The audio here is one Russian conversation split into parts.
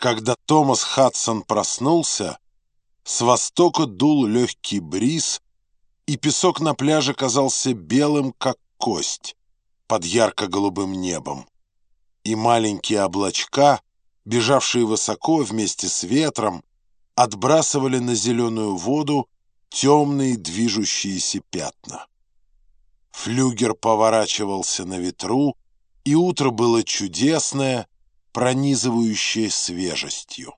Когда Томас Хадсон проснулся, с востока дул легкий бриз, и песок на пляже казался белым, как кость, под ярко-голубым небом. И маленькие облачка, бежавшие высоко вместе с ветром, отбрасывали на зеленую воду темные движущиеся пятна. Флюгер поворачивался на ветру, и утро было чудесное, пронизывающее свежестью.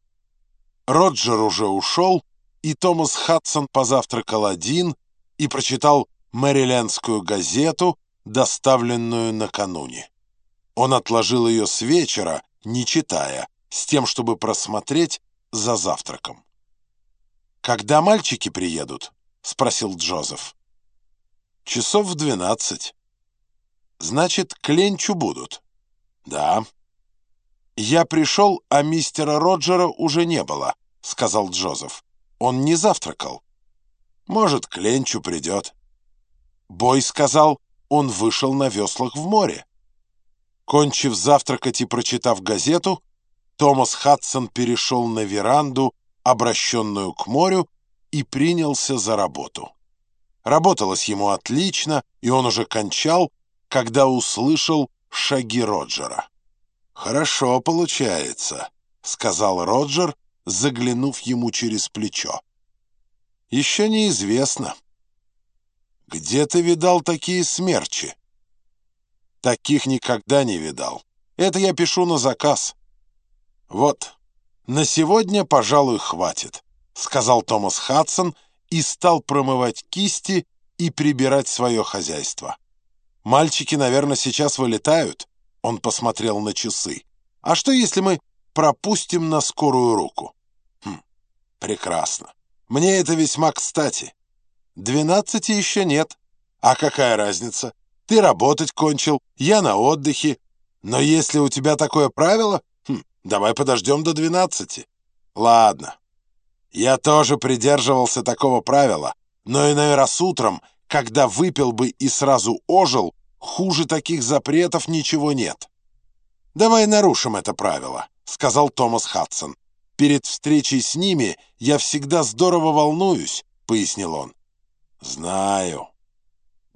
Роджер уже ушел, и Томас Хадсон позавтракал один и прочитал Мэрилендскую газету, доставленную накануне. Он отложил ее с вечера, не читая, с тем, чтобы просмотреть за завтраком. «Когда мальчики приедут?» — спросил Джозеф. «Часов в двенадцать». «Значит, к ленчу будут?» «Да». «Я пришел, а мистера Роджера уже не было», — сказал Джозеф. «Он не завтракал». «Может, к ленчу придет». Бой сказал, он вышел на веслах в море. Кончив завтракать и прочитав газету, Томас Хадсон перешел на веранду, обращенную к морю, и принялся за работу. Работалось ему отлично, и он уже кончал, когда услышал шаги Роджера. «Хорошо получается», — сказал Роджер, заглянув ему через плечо. «Еще неизвестно». «Где ты видал такие смерчи?» «Таких никогда не видал. Это я пишу на заказ». «Вот, на сегодня, пожалуй, хватит», — сказал Томас Хадсон и стал промывать кисти и прибирать свое хозяйство. «Мальчики, наверное, сейчас вылетают». Он посмотрел на часы. «А что, если мы пропустим на скорую руку?» «Хм, прекрасно. Мне это весьма кстати. Двенадцати еще нет. А какая разница? Ты работать кончил, я на отдыхе. Но если у тебя такое правило, хм, давай подождем до двенадцати. Ладно. Я тоже придерживался такого правила, но иной раз утром, когда выпил бы и сразу ожил, Хуже таких запретов ничего нет. «Давай нарушим это правило», — сказал Томас Хадсон. «Перед встречей с ними я всегда здорово волнуюсь», — пояснил он. «Знаю».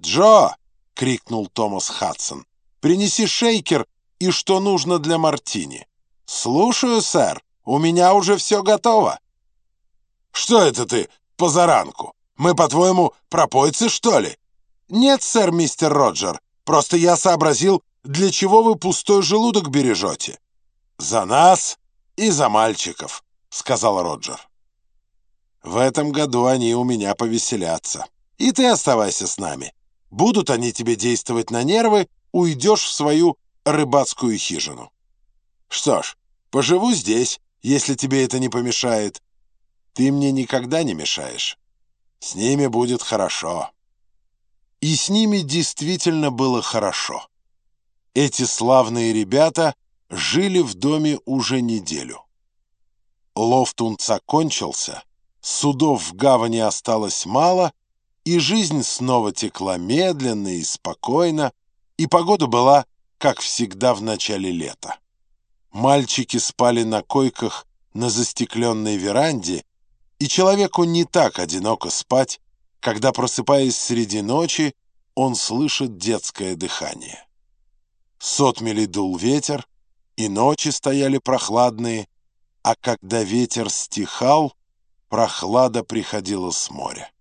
«Джо!» — крикнул Томас Хадсон. «Принеси шейкер и что нужно для мартини». «Слушаю, сэр. У меня уже все готово». «Что это ты, позаранку? Мы, по-твоему, пропойцы, что ли?» «Нет, сэр, мистер Роджер. Просто я сообразил, для чего вы пустой желудок бережете. За нас и за мальчиков, сказал Роджер. В этом году они у меня повеселятся. И ты оставайся с нами. Будут они тебе действовать на нервы, уйдешь в свою рыбацкую хижину. Что ж, поживу здесь, если тебе это не помешает. Ты мне никогда не мешаешь. С ними будет хорошо. И с ними действительно было хорошо. Эти славные ребята жили в доме уже неделю. Лов тунца кончился, судов в гавани осталось мало, и жизнь снова текла медленно и спокойно, и погода была, как всегда, в начале лета. Мальчики спали на койках на застекленной веранде, и человеку не так одиноко спать, когда, просыпаясь среди ночи, он слышит детское дыхание. Сотмели дул ветер, и ночи стояли прохладные, а когда ветер стихал, прохлада приходила с моря.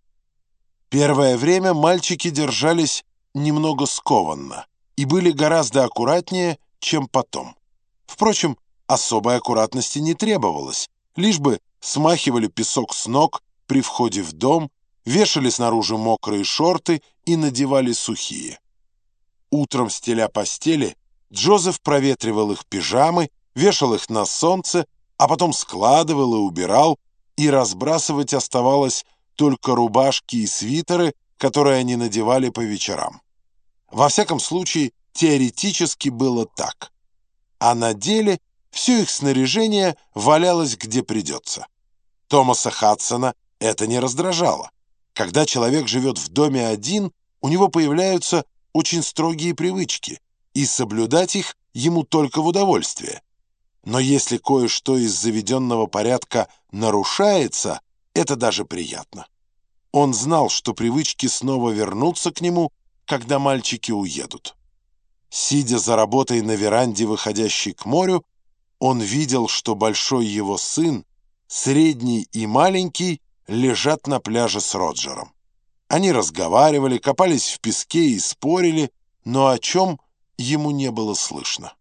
Первое время мальчики держались немного скованно и были гораздо аккуратнее, чем потом. Впрочем, особой аккуратности не требовалось, лишь бы смахивали песок с ног при входе в дом вешали снаружи мокрые шорты и надевали сухие. Утром, стеля постели, Джозеф проветривал их пижамы, вешал их на солнце, а потом складывал и убирал, и разбрасывать оставалось только рубашки и свитеры, которые они надевали по вечерам. Во всяком случае, теоретически было так. А на деле все их снаряжение валялось где придется. Томаса Хадсона это не раздражало. Когда человек живет в доме один, у него появляются очень строгие привычки, и соблюдать их ему только в удовольствие. Но если кое-что из заведенного порядка нарушается, это даже приятно. Он знал, что привычки снова вернутся к нему, когда мальчики уедут. Сидя за работой на веранде, выходящей к морю, он видел, что большой его сын, средний и маленький, лежат на пляже с Роджером. Они разговаривали, копались в песке и спорили, но о чем ему не было слышно.